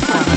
Bye.